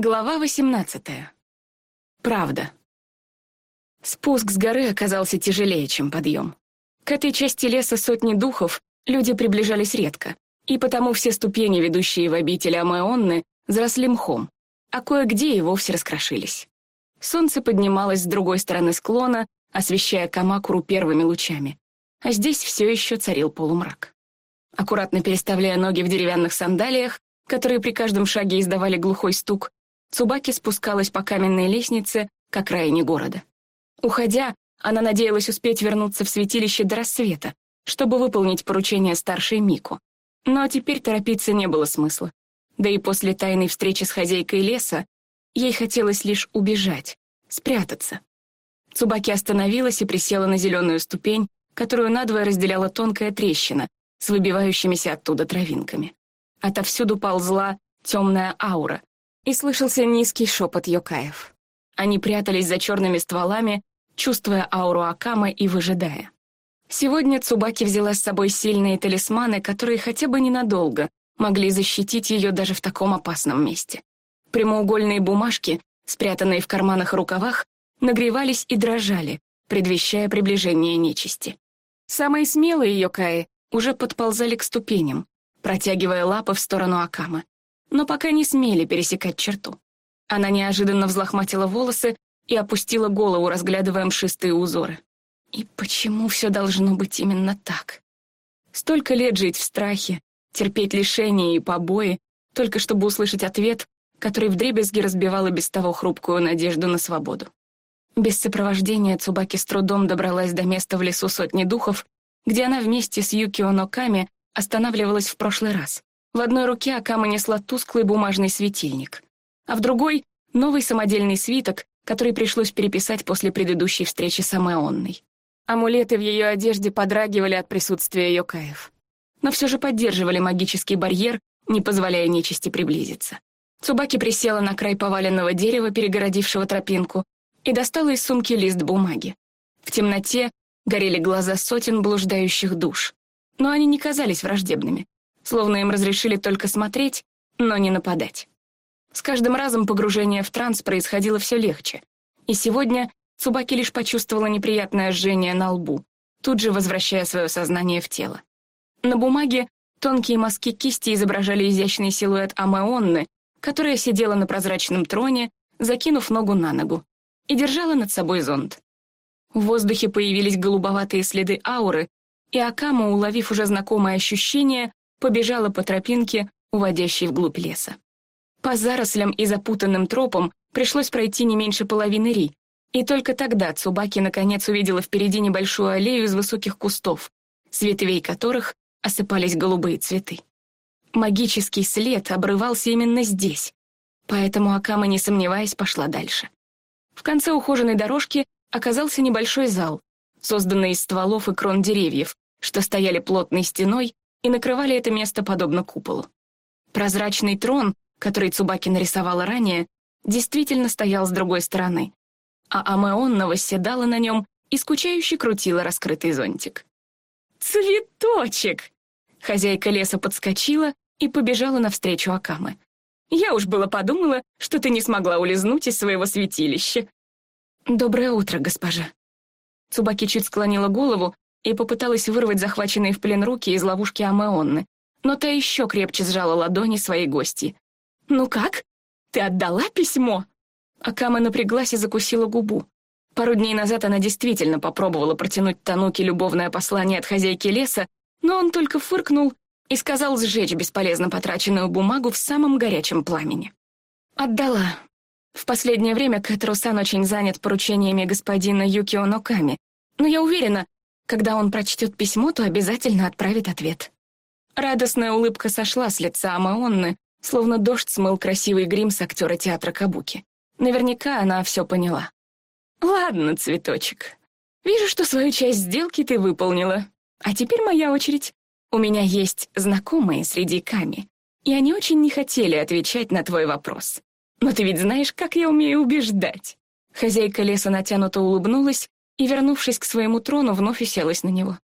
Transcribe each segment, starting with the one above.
Глава 18. Правда. Спуск с горы оказался тяжелее, чем подъем. К этой части леса сотни духов люди приближались редко, и потому все ступени, ведущие в обитель Амеонны, заросли мхом, а кое-где и вовсе раскрошились. Солнце поднималось с другой стороны склона, освещая Камакуру первыми лучами, а здесь все еще царил полумрак. Аккуратно переставляя ноги в деревянных сандалиях, которые при каждом шаге издавали глухой стук, Цубаки спускалась по каменной лестнице к окраине города. Уходя, она надеялась успеть вернуться в святилище до рассвета, чтобы выполнить поручение старшей Мику. Но теперь торопиться не было смысла. Да и после тайной встречи с хозяйкой леса ей хотелось лишь убежать, спрятаться. Цубаки остановилась и присела на зеленую ступень, которую надвое разделяла тонкая трещина с выбивающимися оттуда травинками. Отовсюду ползла темная аура, и слышался низкий шепот Йокаев. Они прятались за черными стволами, чувствуя ауру Акама и выжидая. Сегодня Цубаки взяла с собой сильные талисманы, которые хотя бы ненадолго могли защитить ее даже в таком опасном месте. Прямоугольные бумажки, спрятанные в карманах рукавах, нагревались и дрожали, предвещая приближение нечисти. Самые смелые Йокаи уже подползали к ступеням, протягивая лапы в сторону Акама но пока не смели пересекать черту. Она неожиданно взлохматила волосы и опустила голову, разглядывая мшистые узоры. И почему все должно быть именно так? Столько лет жить в страхе, терпеть лишения и побои, только чтобы услышать ответ, который вдребезги разбивал и без того хрупкую надежду на свободу. Без сопровождения Цубаки с трудом добралась до места в лесу сотни духов, где она вместе с Юкио Ноками останавливалась в прошлый раз. В одной руке Акама несла тусклый бумажный светильник, а в другой — новый самодельный свиток, который пришлось переписать после предыдущей встречи с Амеонной. Амулеты в ее одежде подрагивали от присутствия Йокаев, но все же поддерживали магический барьер, не позволяя нечисти приблизиться. Цубаки присела на край поваленного дерева, перегородившего тропинку, и достала из сумки лист бумаги. В темноте горели глаза сотен блуждающих душ, но они не казались враждебными словно им разрешили только смотреть, но не нападать. С каждым разом погружение в транс происходило все легче, и сегодня Цубаки лишь почувствовала неприятное жжение на лбу, тут же возвращая свое сознание в тело. На бумаге тонкие мазки кисти изображали изящный силуэт Амеонны, которая сидела на прозрачном троне, закинув ногу на ногу, и держала над собой зонт. В воздухе появились голубоватые следы ауры, и Акама, уловив уже знакомое ощущение, побежала по тропинке, уводящей вглубь леса. По зарослям и запутанным тропам пришлось пройти не меньше половины ри, и только тогда Цубаки наконец увидела впереди небольшую аллею из высоких кустов, с ветвей которых осыпались голубые цветы. Магический след обрывался именно здесь, поэтому Акама, не сомневаясь, пошла дальше. В конце ухоженной дорожки оказался небольшой зал, созданный из стволов и крон деревьев, что стояли плотной стеной и накрывали это место подобно куполу. Прозрачный трон, который Цубаки нарисовала ранее, действительно стоял с другой стороны, а Амеонна восседала на нем и скучающе крутила раскрытый зонтик. «Цветочек!» Хозяйка леса подскочила и побежала навстречу Акамы. «Я уж было подумала, что ты не смогла улизнуть из своего святилища». «Доброе утро, госпожа». Цубаки чуть склонила голову, и попыталась вырвать захваченные в плен руки из ловушки Амеонны, но та еще крепче сжала ладони своей гости. «Ну как? Ты отдала письмо?» Акама напряглась и закусила губу. Пару дней назад она действительно попробовала протянуть Тануке любовное послание от хозяйки леса, но он только фыркнул и сказал сжечь бесполезно потраченную бумагу в самом горячем пламени. «Отдала. В последнее время Кэтру-сан очень занят поручениями господина Юкио Ноками, но я уверена, когда он прочтет письмо, то обязательно отправит ответ. Радостная улыбка сошла с лица Амаонны, словно дождь смыл красивый грим с актера театра Кабуки. Наверняка она все поняла. «Ладно, цветочек. Вижу, что свою часть сделки ты выполнила. А теперь моя очередь. У меня есть знакомые среди Ками, и они очень не хотели отвечать на твой вопрос. Но ты ведь знаешь, как я умею убеждать». Хозяйка леса натянуто улыбнулась и, вернувшись к своему трону, вновь уселась на него.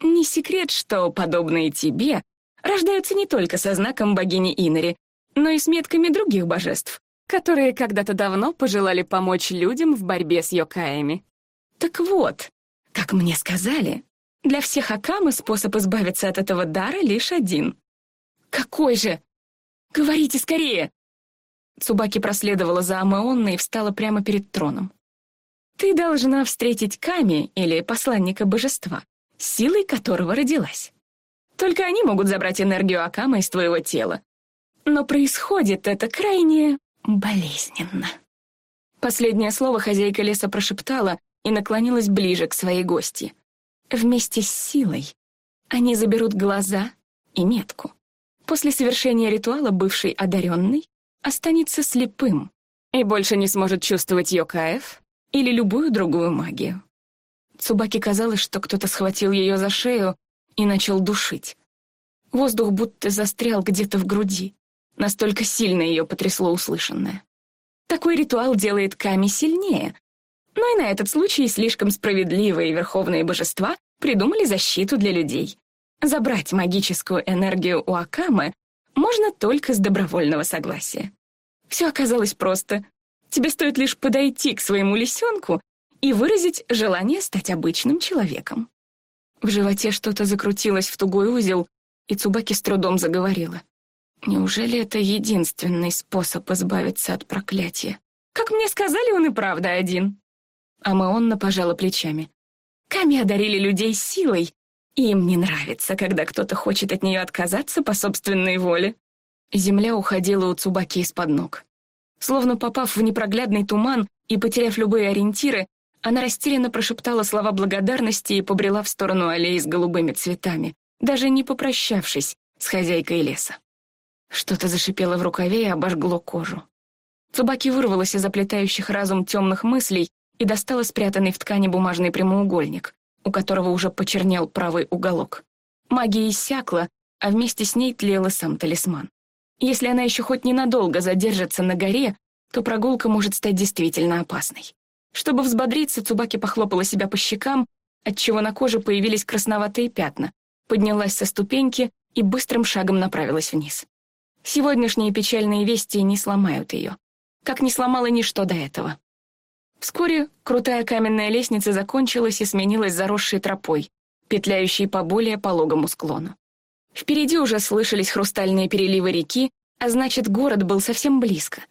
«Не секрет, что подобные тебе рождаются не только со знаком богини Инори, но и с метками других божеств, которые когда-то давно пожелали помочь людям в борьбе с йокаями. Так вот, как мне сказали, для всех Акамы способ избавиться от этого дара лишь один. Какой же? Говорите скорее! Цубаки проследовала за Амеонной и встала прямо перед троном. Ты должна встретить Ками или посланника божества, силой которого родилась. Только они могут забрать энергию Акама из твоего тела. Но происходит это крайне болезненно. Последнее слово хозяйка леса прошептала и наклонилась ближе к своей гости. Вместе с силой они заберут глаза и метку. После совершения ритуала бывший одаренный останется слепым и больше не сможет чувствовать Йокаев или любую другую магию. Цубаки казалось, что кто-то схватил ее за шею и начал душить. Воздух будто застрял где-то в груди. Настолько сильно ее потрясло услышанное. Такой ритуал делает Ками сильнее. Но и на этот случай слишком справедливые верховные божества придумали защиту для людей. Забрать магическую энергию у Акамы можно только с добровольного согласия. Все оказалось просто. Тебе стоит лишь подойти к своему лисенку и выразить желание стать обычным человеком. В животе что-то закрутилось в тугой узел, и Цубаки с трудом заговорила. Неужели это единственный способ избавиться от проклятия? Как мне сказали, он и правда один. А Маонна пожала плечами. Ками одарили людей силой, и им не нравится, когда кто-то хочет от нее отказаться по собственной воле. Земля уходила у Цубаки из-под ног. Словно попав в непроглядный туман и потеряв любые ориентиры, она растерянно прошептала слова благодарности и побрела в сторону аллеи с голубыми цветами, даже не попрощавшись с хозяйкой леса. Что-то зашипело в рукаве и обожгло кожу. Цубаки вырвалась из заплетающих разум темных мыслей и достала спрятанный в ткани бумажный прямоугольник, у которого уже почернел правый уголок. Магия иссякла, а вместе с ней тлел сам талисман. Если она еще хоть ненадолго задержится на горе, то прогулка может стать действительно опасной. Чтобы взбодриться, Цубаки похлопала себя по щекам, отчего на коже появились красноватые пятна, поднялась со ступеньки и быстрым шагом направилась вниз. Сегодняшние печальные вести не сломают ее, как не сломало ничто до этого. Вскоре крутая каменная лестница закончилась и сменилась заросшей тропой, петляющей по более пологому склону. Впереди уже слышались хрустальные переливы реки, а значит, город был совсем близко.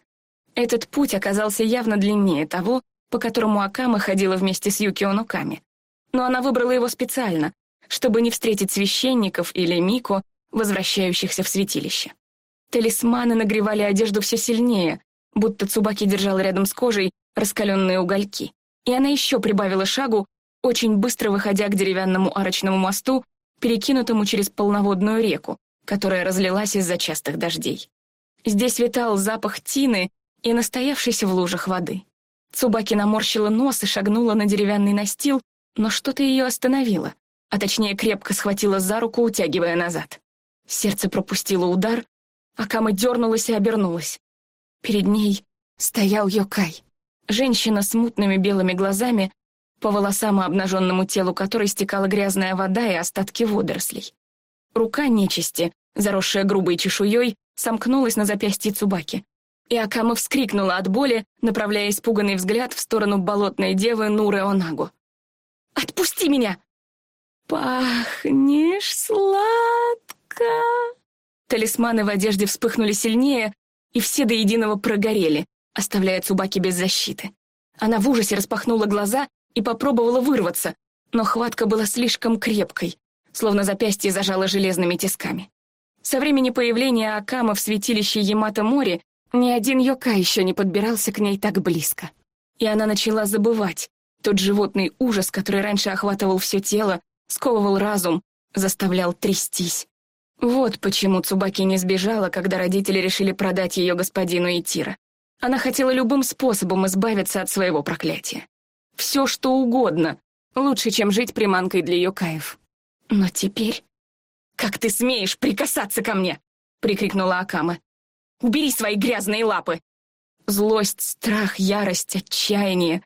Этот путь оказался явно длиннее того, по которому Акама ходила вместе с Юкио Нуками. Но она выбрала его специально, чтобы не встретить священников или Мико, возвращающихся в святилище. Талисманы нагревали одежду все сильнее, будто Цубаки держал рядом с кожей раскаленные угольки. И она еще прибавила шагу, очень быстро выходя к деревянному арочному мосту, перекинутому через полноводную реку, которая разлилась из-за частых дождей. Здесь витал запах тины и настоявшейся в лужах воды. Цубаки наморщила нос и шагнула на деревянный настил, но что-то ее остановило, а точнее крепко схватила за руку, утягивая назад. Сердце пропустило удар, а Кама дернулась и обернулась. Перед ней стоял Йокай. Женщина с мутными белыми глазами, по волосам и обнаженному телу которой стекала грязная вода и остатки водорослей. Рука нечисти, заросшая грубой чешуей, сомкнулась на запястье Цубаки. И Акама вскрикнула от боли, направляя испуганный взгляд в сторону болотной девы Нуры Онагу. «Отпусти меня!» «Пахнешь сладко!» Талисманы в одежде вспыхнули сильнее, и все до единого прогорели, оставляя Цубаки без защиты. Она в ужасе распахнула глаза и попробовала вырваться, но хватка была слишком крепкой, словно запястье зажало железными тисками. Со времени появления Акама в святилище Ямато-море ни один Йока еще не подбирался к ней так близко. И она начала забывать тот животный ужас, который раньше охватывал все тело, сковывал разум, заставлял трястись. Вот почему Цубаки не сбежала, когда родители решили продать ее господину Итира. Она хотела любым способом избавиться от своего проклятия. Все, что угодно, лучше, чем жить приманкой для Йокаев. Но теперь... «Как ты смеешь прикасаться ко мне?» — прикрикнула Акама. «Убери свои грязные лапы!» Злость, страх, ярость, отчаяние.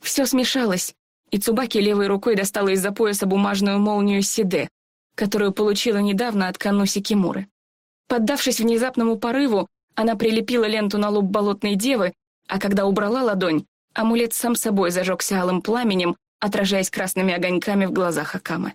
Все смешалось, и Цубаки левой рукой достала из-за пояса бумажную молнию Сиде, которую получила недавно от Кануси Кимуры. Поддавшись внезапному порыву, Она прилепила ленту на лоб болотной девы, а когда убрала ладонь, амулет сам собой зажегся алым пламенем, отражаясь красными огоньками в глазах Акамы.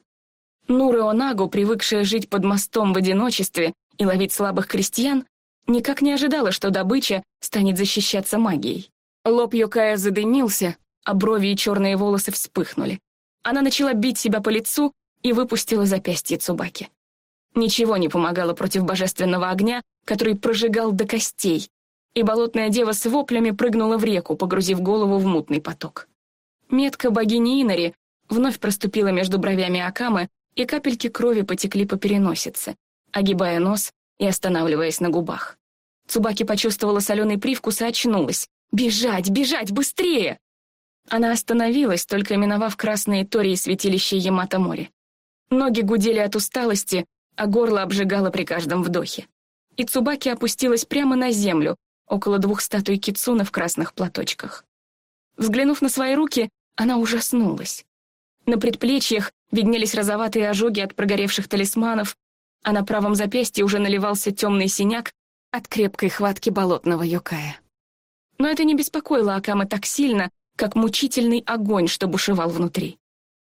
Нуры Онагу, привыкшая жить под мостом в одиночестве и ловить слабых крестьян, никак не ожидала, что добыча станет защищаться магией. Лоб Йокая задымился, а брови и черные волосы вспыхнули. Она начала бить себя по лицу и выпустила запястье Цубаки. Ничего не помогало против божественного огня, который прожигал до костей, и болотная дева с воплями прыгнула в реку, погрузив голову в мутный поток. Метка богини Инари вновь проступила между бровями Акамы, и капельки крови потекли по переносице, огибая нос и останавливаясь на губах. Цубаки почувствовала соленый привкус и очнулась. «Бежать, бежать, быстрее!» Она остановилась, только миновав красные тории святилища Ямато-море. Ноги гудели от усталости, а горло обжигало при каждом вдохе. И Цубаки опустилась прямо на землю, около двух статуй кицуна в красных платочках. Взглянув на свои руки, она ужаснулась. На предплечьях виднелись розоватые ожоги от прогоревших талисманов, а на правом запястье уже наливался темный синяк от крепкой хватки болотного юкая. Но это не беспокоило Акама так сильно, как мучительный огонь, что бушевал внутри.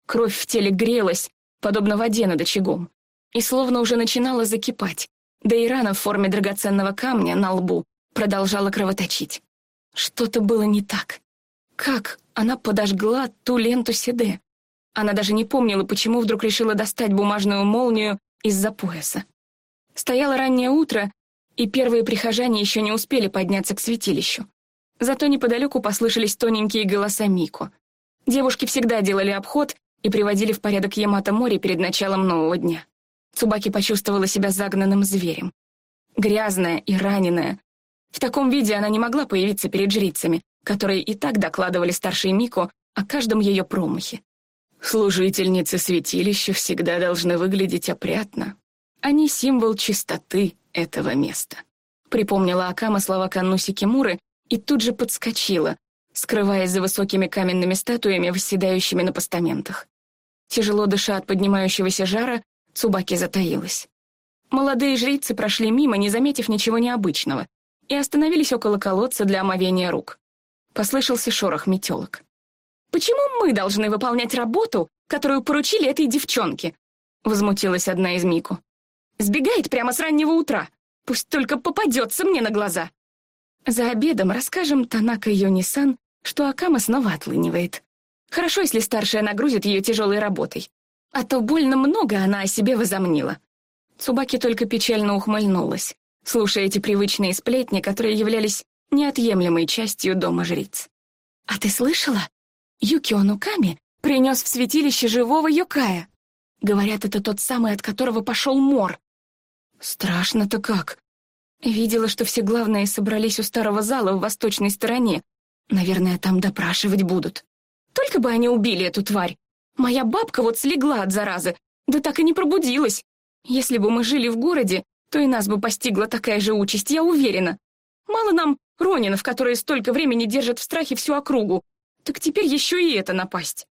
Кровь в теле грелась, подобно воде над очагом, и словно уже начинала закипать, да и рана в форме драгоценного камня на лбу продолжала кровоточить. Что-то было не так. Как она подожгла ту ленту Седе? Она даже не помнила, почему вдруг решила достать бумажную молнию из-за пояса. Стояло раннее утро, и первые прихожане еще не успели подняться к святилищу. Зато неподалеку послышались тоненькие голоса Мико. Девушки всегда делали обход и приводили в порядок Ямато-море перед началом нового дня. Цубаки почувствовала себя загнанным зверем. Грязная и раненая. В таком виде она не могла появиться перед жрицами, которые и так докладывали старшей Мико о каждом ее промахе. Служительницы святилища всегда должны выглядеть опрятно. Они символ чистоты этого места. Припомнила Акама слова Каннуси Кимуры и тут же подскочила, скрываясь за высокими каменными статуями, восседающими на постаментах. Тяжело дыша от поднимающегося жара, Цубаки затаилась. Молодые жрицы прошли мимо, не заметив ничего необычного, и остановились около колодца для омовения рук. Послышался шорох метелок. «Почему мы должны выполнять работу, которую поручили этой девчонке?» — возмутилась одна из Мику. «Сбегает прямо с раннего утра. Пусть только попадется мне на глаза». За обедом расскажем Танака Йони-сан, что Акама снова отлынивает. Хорошо, если старшая нагрузит ее тяжелой работой. А то больно много она о себе возомнила. Цубаки только печально ухмыльнулась, слушая эти привычные сплетни, которые являлись неотъемлемой частью дома жриц. «А ты слышала? Юкио Нуками принес в святилище живого Йокая. Говорят, это тот самый, от которого пошел мор. Страшно-то как. Видела, что все главные собрались у старого зала в восточной стороне. Наверное, там допрашивать будут. Только бы они убили эту тварь. Моя бабка вот слегла от заразы, да так и не пробудилась. Если бы мы жили в городе, то и нас бы постигла такая же участь, я уверена. Мало нам Ронинов, которые столько времени держат в страхе всю округу. Так теперь еще и это напасть.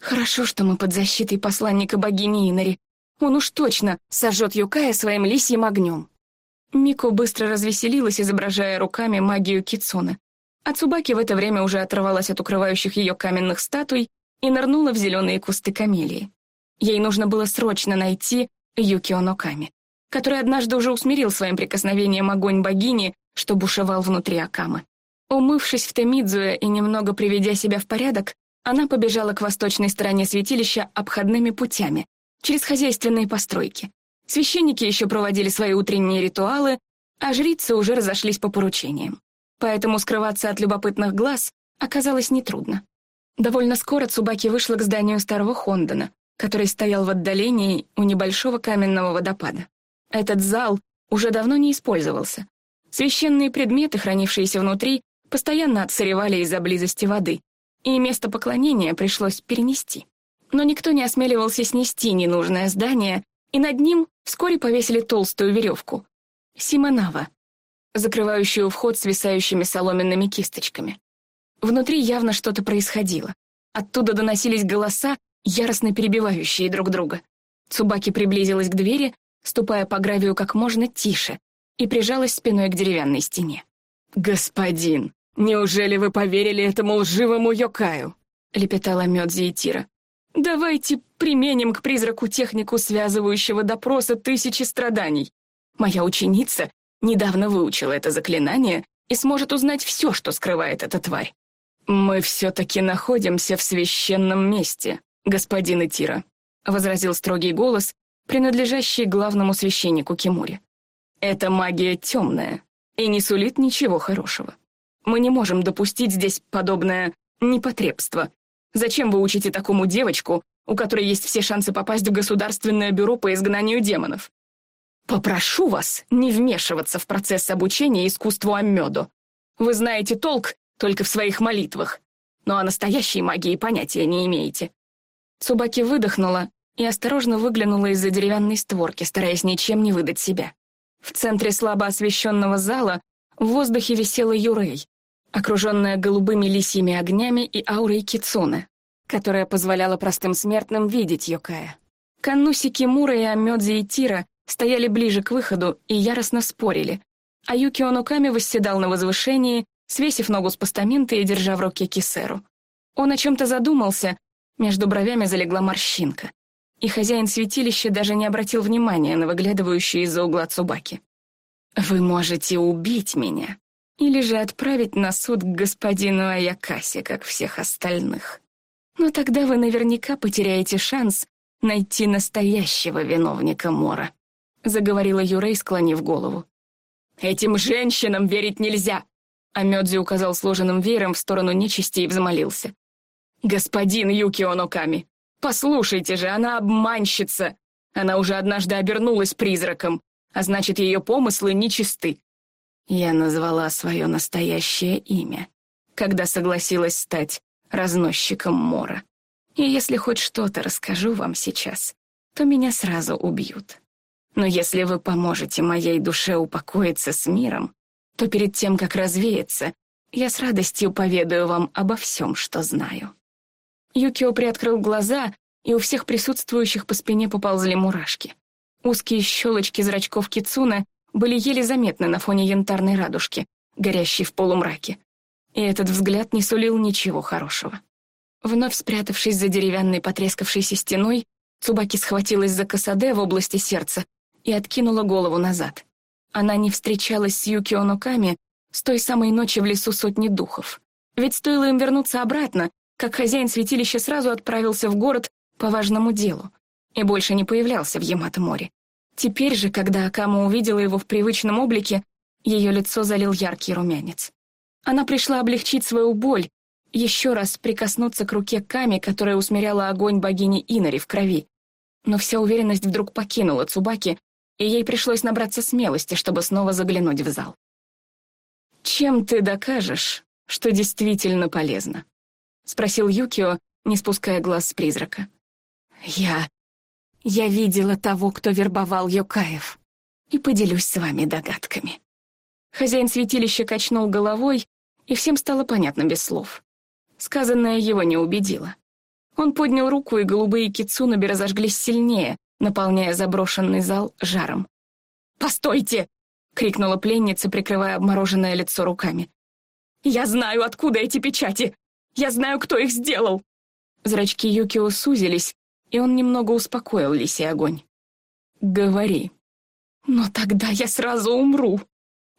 Хорошо, что мы под защитой посланника богини Инари. Он уж точно сожжет Юкая своим лисьим огнем. Мико быстро развеселилась, изображая руками магию Кицуны. А Цубаки в это время уже оторвалась от укрывающих ее каменных статуй и нырнула в зеленые кусты камелии. Ей нужно было срочно найти Юкио Ноками, который однажды уже усмирил своим прикосновением огонь богини, что бушевал внутри Акамы. Умывшись в Темидзуэ и немного приведя себя в порядок, она побежала к восточной стороне святилища обходными путями, через хозяйственные постройки. Священники еще проводили свои утренние ритуалы, а жрицы уже разошлись по поручениям. Поэтому скрываться от любопытных глаз оказалось нетрудно. Довольно скоро Цубаки вышла к зданию старого Хондона, который стоял в отдалении у небольшого каменного водопада. Этот зал уже давно не использовался. Священные предметы, хранившиеся внутри, постоянно отсыревали из-за близости воды, и место поклонения пришлось перенести. Но никто не осмеливался снести ненужное здание, и над ним вскоре повесили толстую веревку — симонава, закрывающую вход свисающими соломенными кисточками. Внутри явно что-то происходило. Оттуда доносились голоса, яростно перебивающие друг друга. Цубаки приблизилась к двери, ступая по гравию как можно тише, и прижалась спиной к деревянной стене. «Господин, неужели вы поверили этому лживому Йокаю?» — лепетала Мёдзи и. «Давайте применим к призраку технику связывающего допроса тысячи страданий. Моя ученица недавно выучила это заклинание и сможет узнать все, что скрывает эта тварь. Мы все-таки находимся в священном месте, господин Итира», — возразил строгий голос, принадлежащий главному священнику Кимури. «Это магия темная и не сулит ничего хорошего. Мы не можем допустить здесь подобное непотребство. Зачем вы учите такому девочку, у которой есть все шансы попасть в Государственное бюро по изгнанию демонов? Попрошу вас не вмешиваться в процесс обучения искусству Аммёду. Вы знаете толк только в своих молитвах, но о настоящей магии понятия не имеете». Цубаки выдохнула и осторожно выглянула из-за деревянной створки, стараясь ничем не выдать себя. В центре слабо освещенного зала в воздухе висела Юрей, окруженная голубыми лисьими огнями и аурой Кицуны, которая позволяла простым смертным видеть Йокая. Каннуси Кимура и Амёдзи и Тира стояли ближе к выходу и яростно спорили, а Юки Онуками восседал на возвышении, свесив ногу с постамента и держа в руке кисеру. Он о чем-то задумался, между бровями залегла морщинка, и хозяин святилища даже не обратил внимания на выглядывающую из-за угла Цубаки. «Вы можете убить меня или же отправить на суд к господину Аякасе, как всех остальных. Но тогда вы наверняка потеряете шанс найти настоящего виновника Мора», — заговорила Юрей, склонив голову. «Этим женщинам верить нельзя!» А Мёдзи указал сложенным веером в сторону нечисти и взмолился. «Господин Юкио Ноками, послушайте же, она обманщица! Она уже однажды обернулась призраком, а значит, ее помыслы нечисты. Я назвала свое настоящее имя, когда согласилась стать разносчиком Мора. И если хоть что-то расскажу вам сейчас, то меня сразу убьют. Но если вы поможете моей душе упокоиться с миром, то перед тем, как развеяться, я с радостью поведаю вам обо всем, что знаю». Юкио приоткрыл глаза, и у всех присутствующих по спине поползли мурашки. Узкие щелочки зрачков Кицуна были еле заметны на фоне янтарной радужки, горящей в полумраке. И этот взгляд не сулил ничего хорошего. Вновь спрятавшись за деревянной потрескавшейся стеной, Цубаки схватилась за косаде в области сердца и откинула голову назад. Она не встречалась с Юкио Ноками с той самой ночи в лесу сотни духов. Ведь стоило им вернуться обратно, как хозяин святилища сразу отправился в город по важному делу и больше не появлялся в Ямато-море. Теперь же, когда Акама увидела его в привычном облике, ее лицо залил яркий румянец. Она пришла облегчить свою боль, еще раз прикоснуться к руке Ками, которая усмиряла огонь богини Инари в крови. Но вся уверенность вдруг покинула Цубаки, и ей пришлось набраться смелости, чтобы снова заглянуть в зал. «Чем ты докажешь, что действительно полезно?» — спросил Юкио, не спуская глаз с призрака. «Я... я видела того, кто вербовал Йокаев, и поделюсь с вами догадками». Хозяин святилища качнул головой, и всем стало понятно без слов. Сказанное его не убедило. Он поднял руку, и голубые кицунаби разожглись сильнее, наполняя заброшенный зал жаром. «Постойте!» — крикнула пленница, прикрывая обмороженное лицо руками. «Я знаю, откуда эти печати! Я знаю, кто их сделал!» Зрачки Юкио сузились, и он немного успокоил лисий огонь. «Говори». «Но тогда я сразу умру.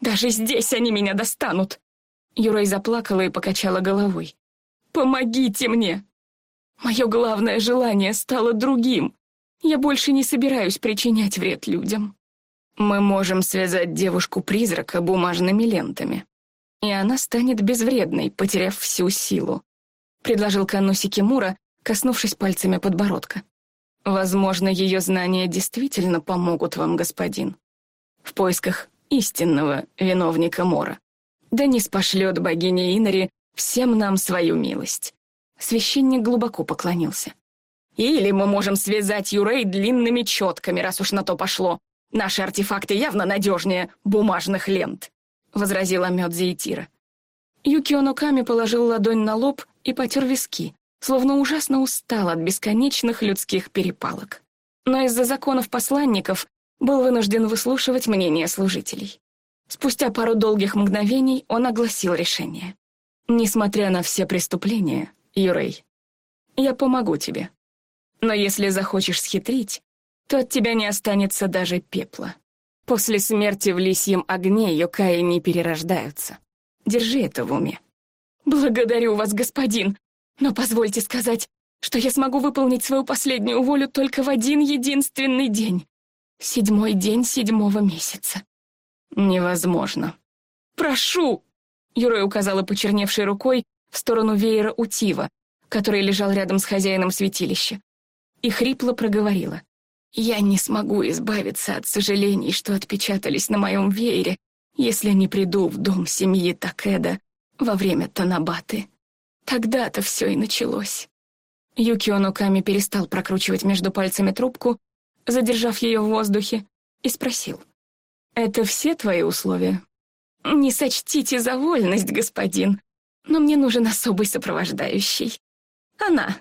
Даже здесь они меня достанут!» Юрой заплакала и покачала головой. «Помогите мне! Мое главное желание стало другим. Я больше не собираюсь причинять вред людям. Мы можем связать девушку-призрака бумажными лентами, и она станет безвредной, потеряв всю силу», — предложил Кануси Кимура, коснувшись пальцами подбородка. «Возможно, ее знания действительно помогут вам, господин, в поисках истинного виновника Мора. Да не спошлет богиня Инари всем нам свою милость». Священник глубоко поклонился. Или мы можем связать Юрей длинными четками, раз уж на то пошло. Наши артефакты явно надежнее бумажных лент», — возразила Мёдзи и Тира. Юкио Ноками положил ладонь на лоб и потер виски, словно ужасно устал от бесконечных людских перепалок. Но из-за законов посланников был вынужден выслушивать мнение служителей. Спустя пару долгих мгновений он огласил решение. «Несмотря на все преступления, Юрей, я помогу тебе. Но если захочешь схитрить, то от тебя не останется даже пепла. После смерти в лисьем огне Йокаи не перерождаются. Держи это в уме. Благодарю вас, господин, но позвольте сказать, что я смогу выполнить свою последнюю волю только в один единственный день. Седьмой день седьмого месяца. Невозможно. Прошу! Юрой указала почерневшей рукой в сторону веера Утива, который лежал рядом с хозяином святилища, и хрипло проговорила. «Я не смогу избавиться от сожалений, что отпечатались на моем веере, если не приду в дом семьи Такеда во время Танабаты. Тогда-то все и началось». Юкио Ноками перестал прокручивать между пальцами трубку, задержав ее в воздухе, и спросил. «Это все твои условия?» «Не сочтите за вольность, господин, но мне нужен особый сопровождающий. Она».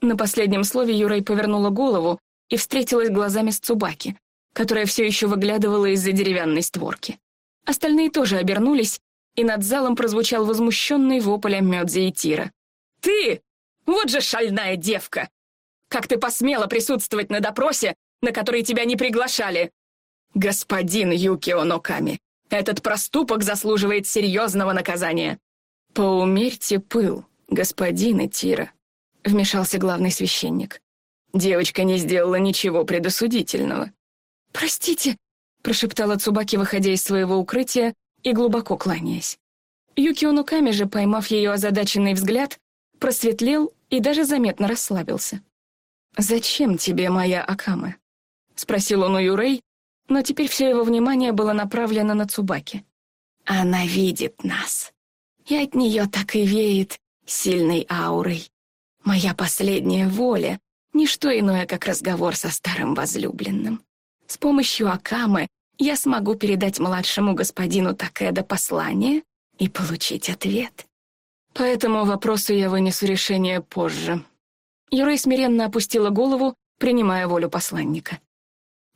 На последнем слове Юрой повернула голову и встретилась глазами с Цубаки, которая все еще выглядывала из-за деревянной створки. Остальные тоже обернулись, и над залом прозвучал возмущенный вопль Мёдзи и Тира. «Ты! Вот же шальная девка! Как ты посмела присутствовать на допросе, на который тебя не приглашали?» «Господин Юкио Ноками, этот проступок заслуживает серьезного наказания». «Поумерьте пыл, господин Итира», — вмешался главный священник. Девочка не сделала ничего предосудительного. «Простите», — прошептала Цубаки, выходя из своего укрытия и глубоко кланяясь. Юкио Нуками же, поймав ее озадаченный взгляд, просветлел и даже заметно расслабился. «Зачем тебе моя Акама?» — спросил он у Юрей, но теперь все его внимание было направлено на Цубаки. «Она видит нас, и от нее так и веет сильной аурой. Моя последняя воля — ничто иное, как разговор со старым возлюбленным. С помощью Акамы я смогу передать младшему господину Такеда послание и получить ответ. По этому вопросу я вынесу решение позже». Юрей смиренно опустила голову, принимая волю посланника.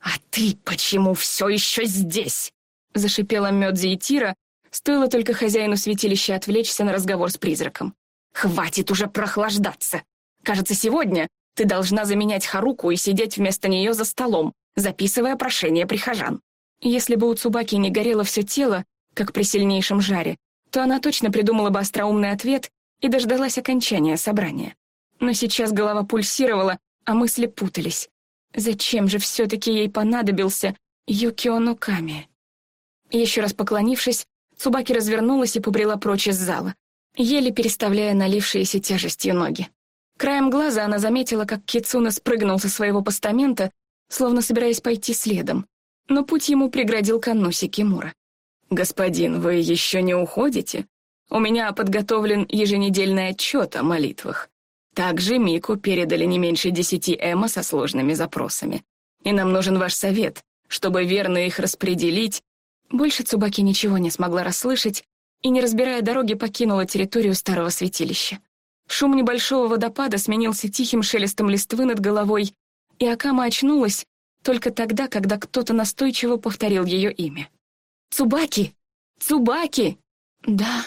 «А ты почему все еще здесь?» — зашипела Мёдзи и Тира, стоило только хозяину святилища отвлечься на разговор с призраком. «Хватит уже прохлаждаться! Кажется, сегодня ты должна заменять Харуку и сидеть вместо нее за столом, записывая прошение прихожан. Если бы у Цубаки не горело все тело, как при сильнейшем жаре, то она точно придумала бы остроумный ответ и дождалась окончания собрания. Но сейчас голова пульсировала, а мысли путались. Зачем же все-таки ей понадобился Юкио Нуками? Еще раз поклонившись, Цубаки развернулась и побрела прочь из зала, еле переставляя налившиеся тяжестью ноги. Краем глаза она заметила, как Кицуна спрыгнул со своего постамента, словно собираясь пойти следом, но путь ему преградил Каннуси Кимура. «Господин, вы еще не уходите? У меня подготовлен еженедельный отчет о молитвах. Также Мику передали не меньше десяти эмо со сложными запросами. И нам нужен ваш совет, чтобы верно их распределить». Больше Цубаки ничего не смогла расслышать и, не разбирая дороги, покинула территорию старого святилища. Шум небольшого водопада сменился тихим шелестом листвы над головой, и Акама очнулась только тогда, когда кто-то настойчиво повторил ее имя. «Цубаки! Цубаки!» «Да».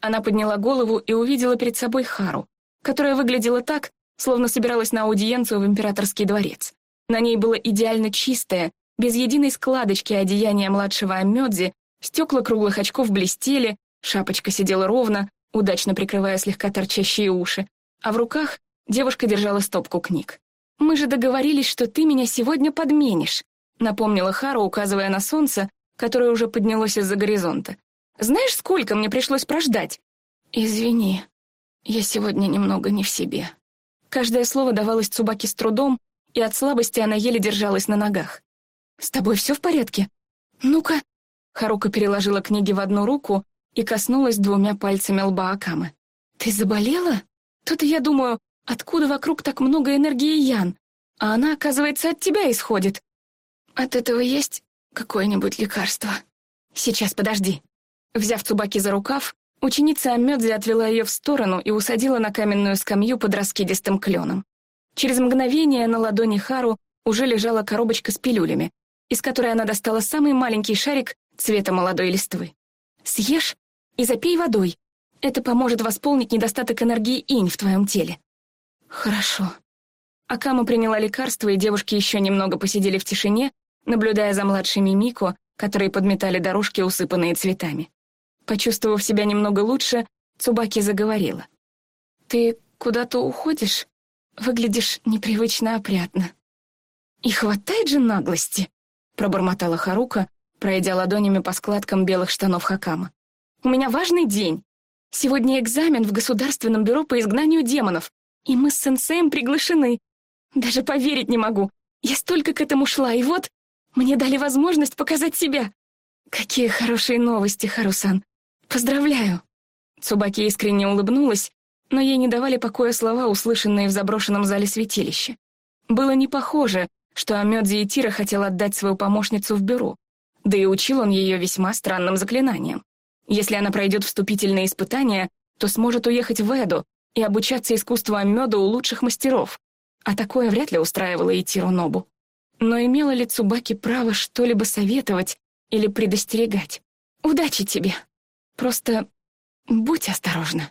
Она подняла голову и увидела перед собой Хару, которая выглядела так, словно собиралась на аудиенцию в императорский дворец. На ней было идеально чистое, без единой складочки одеяние младшего Амёдзи, стекла круглых очков блестели, шапочка сидела ровно, удачно прикрывая слегка торчащие уши, а в руках девушка держала стопку книг. «Мы же договорились, что ты меня сегодня подменишь», напомнила Хару, указывая на солнце, которое уже поднялось из-за горизонта. «Знаешь, сколько мне пришлось прождать?» «Извини, я сегодня немного не в себе». Каждое слово давалось Цубаке с трудом, и от слабости она еле держалась на ногах. «С тобой все в порядке? Ну-ка...» Харука переложила книги в одну руку и коснулась двумя пальцами лба Акамы. «Ты заболела? Тут я думаю, откуда вокруг так много энергии Ян? А она, оказывается, от тебя исходит. От этого есть какое-нибудь лекарство? Сейчас, подожди». Взяв Цубаки за рукав, ученица Амёдзи отвела ее в сторону и усадила на каменную скамью под раскидистым кленом. Через мгновение на ладони Хару уже лежала коробочка с пилюлями, из которой она достала самый маленький шарик цвета молодой листвы. Съешь и запей водой. Это поможет восполнить недостаток энергии инь в твоем теле. Хорошо. Акама приняла лекарство, и девушки еще немного посидели в тишине, наблюдая за младшими Мико, которые подметали дорожки, усыпанные цветами. Почувствовав себя немного лучше, Цубаки заговорила. «Ты куда-то уходишь? Выглядишь непривычно опрятно». «И хватает же наглости!» — пробормотала Харука, пройдя ладонями по складкам белых штанов Хакама. «У меня важный день. Сегодня экзамен в Государственном бюро по изгнанию демонов, и мы с сенсеем приглашены. Даже поверить не могу. Я столько к этому шла, и вот мне дали возможность показать себя. Какие хорошие новости, Харусан. Поздравляю. Цубаки искренне улыбнулась, но ей не давали покоя слова, услышанные в заброшенном зале святилища. Было не похоже, что Амёдзи и Тира хотел отдать свою помощницу в бюро, да и учил он ее весьма странным заклинанием. Если она пройдет вступительные испытания, то сможет уехать в Эду и обучаться искусству Амёда у лучших мастеров, а такое вряд ли устраивало и Тиру Нобу. Но имела ли Цубаки право что-либо советовать или предостерегать? «Удачи тебе! Просто будь осторожна!»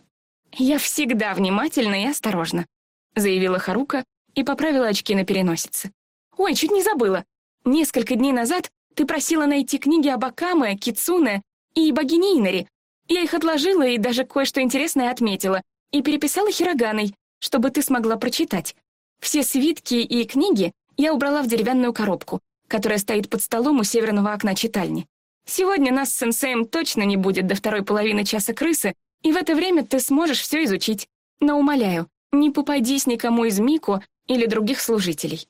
«Я всегда внимательна и осторожна», — заявила Харука и поправила очки на переносице. «Ой, чуть не забыла. Несколько дней назад ты просила найти книги об Акаме, Кицуне и богине Инари. Я их отложила и даже кое-что интересное отметила и переписала хироганой, чтобы ты смогла прочитать. Все свитки и книги я убрала в деревянную коробку, которая стоит под столом у северного окна читальни. Сегодня нас с сенсеем точно не будет до второй половины часа крысы, и в это время ты сможешь все изучить. Но умоляю, не попадись никому из Мику или других служителей.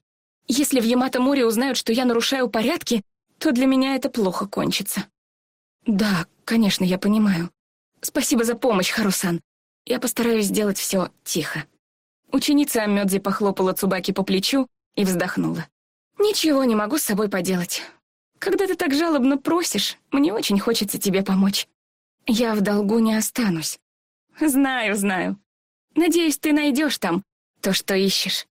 Если в Ямато-море узнают, что я нарушаю порядки, то для меня это плохо кончится. Да, конечно, я понимаю. Спасибо за помощь, Харусан. Я постараюсь сделать все тихо. Ученица Амёдзи похлопала Цубаки по плечу и вздохнула. «Ничего не могу с собой поделать. Когда ты так жалобно просишь, мне очень хочется тебе помочь. Я в долгу не останусь. Знаю, знаю. Надеюсь, ты найдешь там то, что ищешь».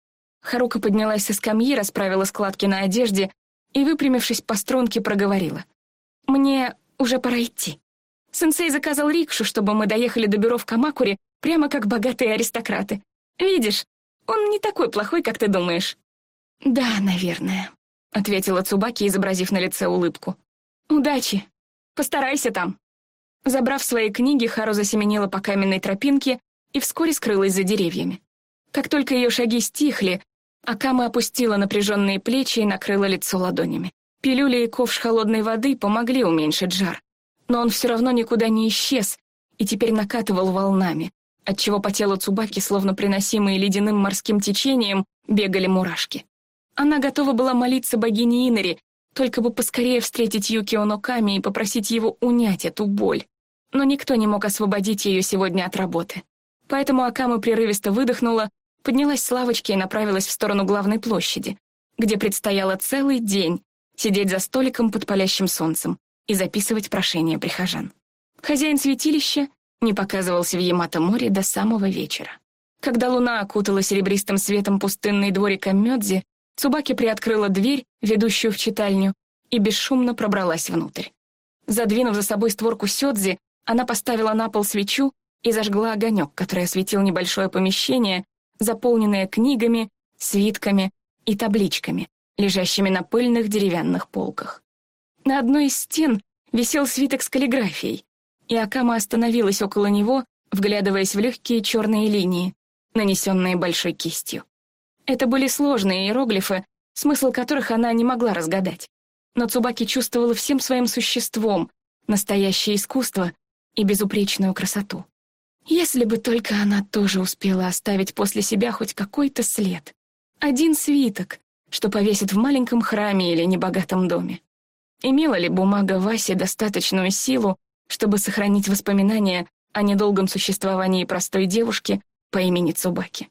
Харука поднялась со скамьи, расправила складки на одежде и, выпрямившись по струнке, проговорила. «Мне уже пора идти. Сенсей заказал рикшу, чтобы мы доехали до бюро в Камакуре, прямо как богатые аристократы. Видишь, он не такой плохой, как ты думаешь». «Да, наверное», — ответила Цубаки, изобразив на лице улыбку. «Удачи. Постарайся там». Забрав свои книги, Хару засеменила по каменной тропинке и вскоре скрылась за деревьями. Как только ее шаги стихли, Акама опустила напряженные плечи и накрыла лицо ладонями. Пилюли и ковш холодной воды помогли уменьшить жар, но он все равно никуда не исчез и теперь накатывал волнами, отчего по телу Цубаки, словно приносимые ледяным морским течением, бегали мурашки. Она готова была молиться богине Инари, только бы поскорее встретить Юкио Ноками и попросить его унять эту боль. Но никто не мог освободить ее сегодня от работы. Поэтому Акама прерывисто выдохнула, поднялась с лавочки и направилась в сторону главной площади, где предстояло целый день сидеть за столиком под палящим солнцем и записывать прошения прихожан. Хозяин святилища не показывался в Ямато-море до самого вечера. Когда луна окутала серебристым светом пустынный дворик Амёдзи, Цубаки приоткрыла дверь, ведущую в читальню, и бесшумно пробралась внутрь. Задвинув за собой створку сёдзи, она поставила на пол свечу и зажгла огонек, который осветил небольшое помещение, заполненное книгами, свитками и табличками, лежащими на пыльных деревянных полках. На одной из стен висел свиток с каллиграфией, и Акама остановилась около него, вглядываясь в легкие черные линии, нанесенные большой кистью. Это были сложные иероглифы, смысл которых она не могла разгадать. Но Цубаки чувствовала всем своим существом настоящее искусство и безупречную красоту. Если бы только она тоже успела оставить после себя хоть какой-то след. Один свиток, что повесит в маленьком храме или небогатом доме. Имела ли бумага Васи достаточную силу, чтобы сохранить воспоминания о недолгом существовании простой девушки по имени Цубаки?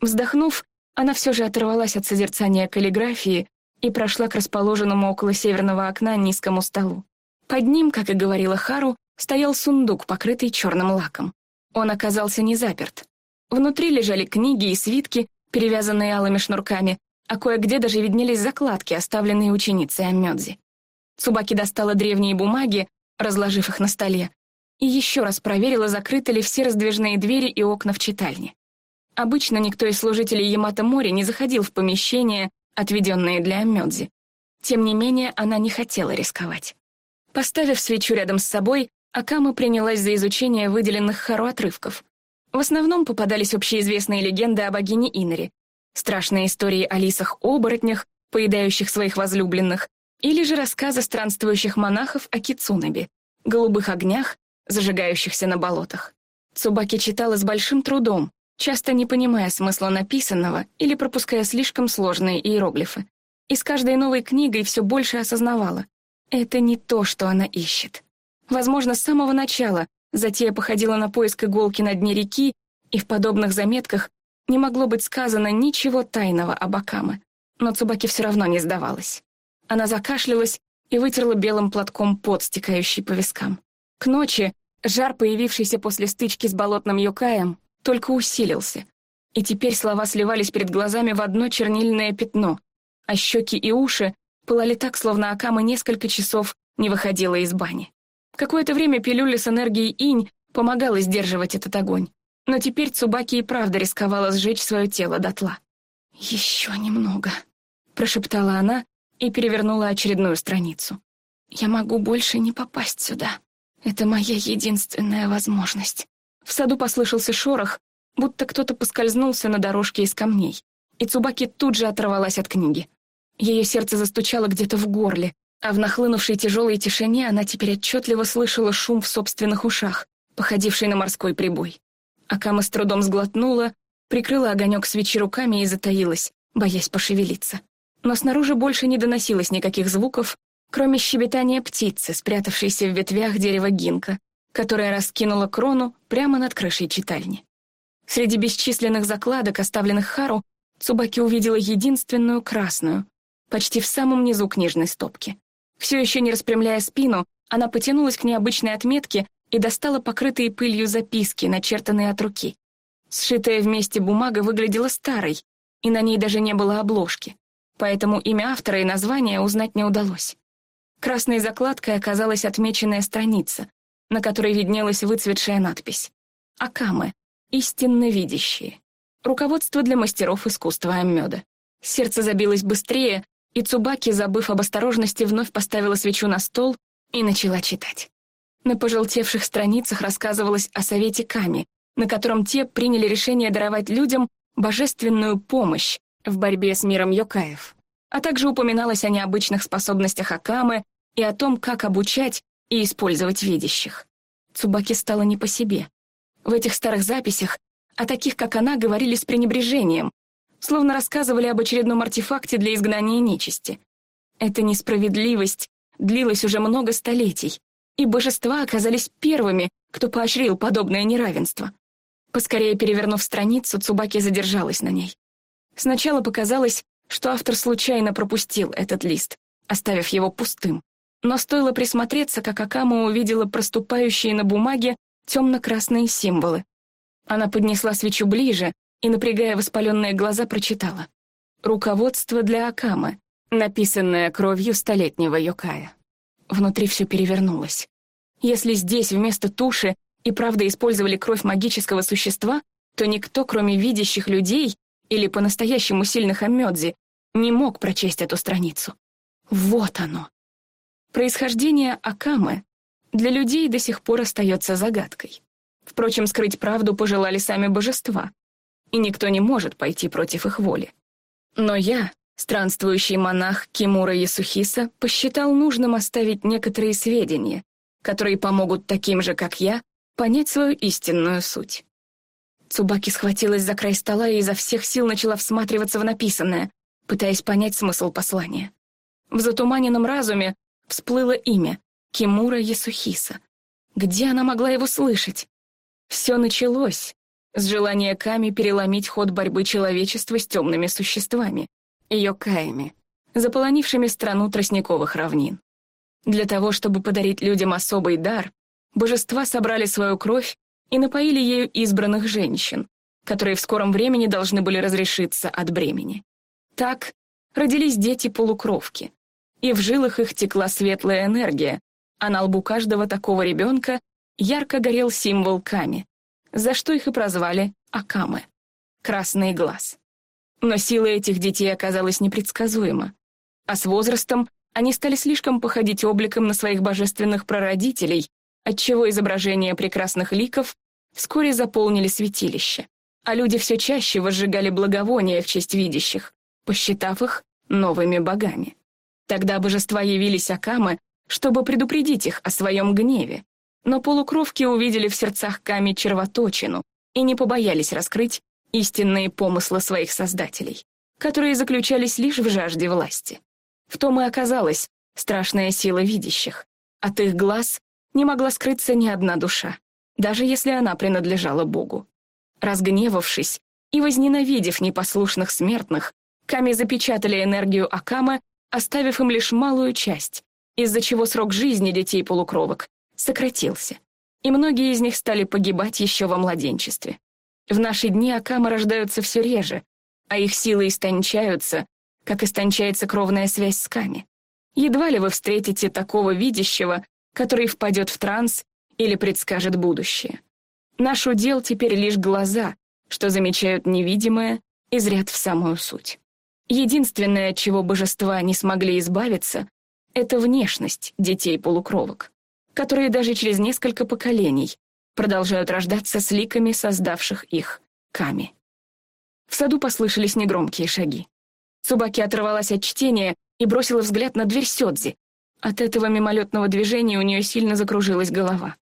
Вздохнув, она все же оторвалась от созерцания каллиграфии и прошла к расположенному около северного окна низкому столу. Под ним, как и говорила Хару, стоял сундук, покрытый черным лаком. Он оказался не заперт. Внутри лежали книги и свитки, перевязанные алыми шнурками, а кое-где даже виднелись закладки, оставленные ученицей Амёдзи. Цубаки достала древние бумаги, разложив их на столе, и еще раз проверила, закрыты ли все раздвижные двери и окна в читальне. Обычно никто из служителей Ямато Мори не заходил в помещения, отведенные для Амёдзи. Тем не менее, она не хотела рисковать. Поставив свечу рядом с собой, Акама принялась за изучение выделенных Хару отрывков. В основном попадались общеизвестные легенды о богине Инори, страшные истории о лисах-оборотнях, поедающих своих возлюбленных, или же рассказы странствующих монахов о кицунабе, голубых огнях, зажигающихся на болотах. Цубаки читала с большим трудом, часто не понимая смысла написанного или пропуская слишком сложные иероглифы. И с каждой новой книгой все больше осознавала. Это не то, что она ищет. Возможно, с самого начала затея походила на поиск иголки на дне реки, и в подобных заметках не могло быть сказано ничего тайного об Акаме. Но Цубаки все равно не сдавалась. Она закашлялась и вытерла белым платком пот, стекающий по вискам. К ночи жар, появившийся после стычки с болотным юкаем, только усилился, и теперь слова сливались перед глазами в одно чернильное пятно, а щеки и уши пылали так, словно Акама несколько часов не выходила из бани. Какое-то время пилюля с энергией инь помогала сдерживать этот огонь, но теперь Цубаки и правда рисковала сжечь свое тело дотла. «Еще немного», — прошептала она и перевернула очередную страницу. «Я могу больше не попасть сюда. Это моя единственная возможность». В саду послышался шорох, будто кто-то поскользнулся на дорожке из камней, и Цубаки тут же оторвалась от книги. Ее сердце застучало где-то в горле, а в нахлынувшей тяжелой тишине она теперь отчетливо слышала шум в собственных ушах, походивший на морской прибой. Акама с трудом сглотнула, прикрыла огонек свечи руками и затаилась, боясь пошевелиться. Но снаружи больше не доносилось никаких звуков, кроме щебетания птицы, спрятавшейся в ветвях дерева гинка, которая раскинула крону прямо над крышей читальни. Среди бесчисленных закладок, оставленных Хару, Цубаки увидела единственную красную, почти в самом низу книжной стопки. Все еще не распрямляя спину, она потянулась к необычной отметке и достала покрытые пылью записки, начертанные от руки. Сшитая вместе бумага выглядела старой, и на ней даже не было обложки, поэтому имя автора и название узнать не удалось. Красной закладкой оказалась отмеченная страница, на которой виднелась выцветшая надпись. «Акамы. Истинно видящие. Руководство для мастеров искусства Аммёда». Сердце забилось быстрее, и Цубаки, забыв об осторожности, вновь поставила свечу на стол и начала читать. На пожелтевших страницах рассказывалось о совете Ками, на котором те приняли решение даровать людям божественную помощь в борьбе с миром Йокаев, а также упоминалось о необычных способностях Акамы и о том, как обучать и использовать видящих. Цубаки стало не по себе. В этих старых записях о таких, как она, говорили с пренебрежением, словно рассказывали об очередном артефакте для изгнания нечисти. Эта несправедливость длилась уже много столетий, и божества оказались первыми, кто поощрил подобное неравенство. Поскорее перевернув страницу, Цубаки задержалась на ней. Сначала показалось, что автор случайно пропустил этот лист, оставив его пустым. Но стоило присмотреться, как Акама увидела проступающие на бумаге темно-красные символы. Она поднесла свечу ближе и, напрягая воспаленные глаза, прочитала. «Руководство для Акамы», написанное кровью столетнего Йокая. Внутри все перевернулось. Если здесь вместо туши и правда использовали кровь магического существа, то никто, кроме видящих людей или по-настоящему сильных Амёдзи, не мог прочесть эту страницу. Вот оно. Происхождение Акамы для людей до сих пор остается загадкой. Впрочем, скрыть правду пожелали сами божества, и никто не может пойти против их воли. Но я, странствующий монах Кимура Ясухиса, посчитал нужным оставить некоторые сведения, которые помогут таким же, как я, понять свою истинную суть. Цубаки схватилась за край стола и изо всех сил начала всматриваться в написанное, пытаясь понять смысл послания. В затуманенном разуме всплыло имя — Кимура Ясухиса. Где она могла его слышать? Все началось с желания Ками переломить ход борьбы человечества с темными существами, ее каями, заполонившими страну тростниковых равнин. Для того, чтобы подарить людям особый дар, божества собрали свою кровь и напоили ею избранных женщин, которые в скором времени должны были разрешиться от бремени. Так родились дети-полукровки, и в жилах их текла светлая энергия, а на лбу каждого такого ребенка ярко горел символ Ками, за что их и прозвали Акамы — «красный глаз». Но сила этих детей оказалась непредсказуема, а с возрастом они стали слишком походить обликом на своих божественных прародителей, отчего изображения прекрасных ликов вскоре заполнили святилище, а люди все чаще возжигали благовония в честь видящих, посчитав их новыми богами. Тогда божества явились Акамы, чтобы предупредить их о своем гневе, но полукровки увидели в сердцах Ками червоточину и не побоялись раскрыть истинные помыслы своих создателей, которые заключались лишь в жажде власти. В том и оказалась страшная сила видящих. От их глаз не могла скрыться ни одна душа, даже если она принадлежала Богу. Разгневавшись и возненавидев непослушных смертных, Ками запечатали энергию Акама, оставив им лишь малую часть, из-за чего срок жизни детей-полукровок сократился, и многие из них стали погибать еще во младенчестве. В наши дни Акама рождаются все реже, а их силы истончаются, как истончается кровная связь с Ками. Едва ли вы встретите такого видящего, который впадет в транс или предскажет будущее. Наш удел теперь лишь глаза, что замечают невидимое и зрят в самую суть. Единственное, от чего божества не смогли избавиться, это внешность детей-полукровок, которые даже через несколько поколений продолжают рождаться с ликами создавших их Ками. В саду послышались негромкие шаги. Цубаки оторвалась от чтения и бросила взгляд на дверь Сёдзи. От этого мимолетного движения у нее сильно закружилась голова.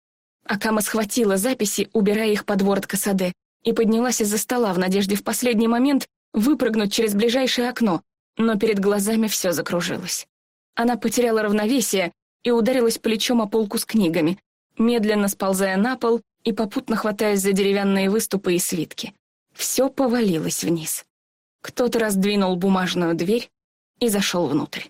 Акама схватила записи, убирая их под ворот Касаде, и поднялась из-за стола в надежде в последний момент выпрыгнуть через ближайшее окно, но перед глазами все закружилось. Она потеряла равновесие и ударилась плечом о полку с книгами, медленно сползая на пол и попутно хватаясь за деревянные выступы и свитки. Все повалилось вниз. Кто-то раздвинул бумажную дверь и зашел внутрь.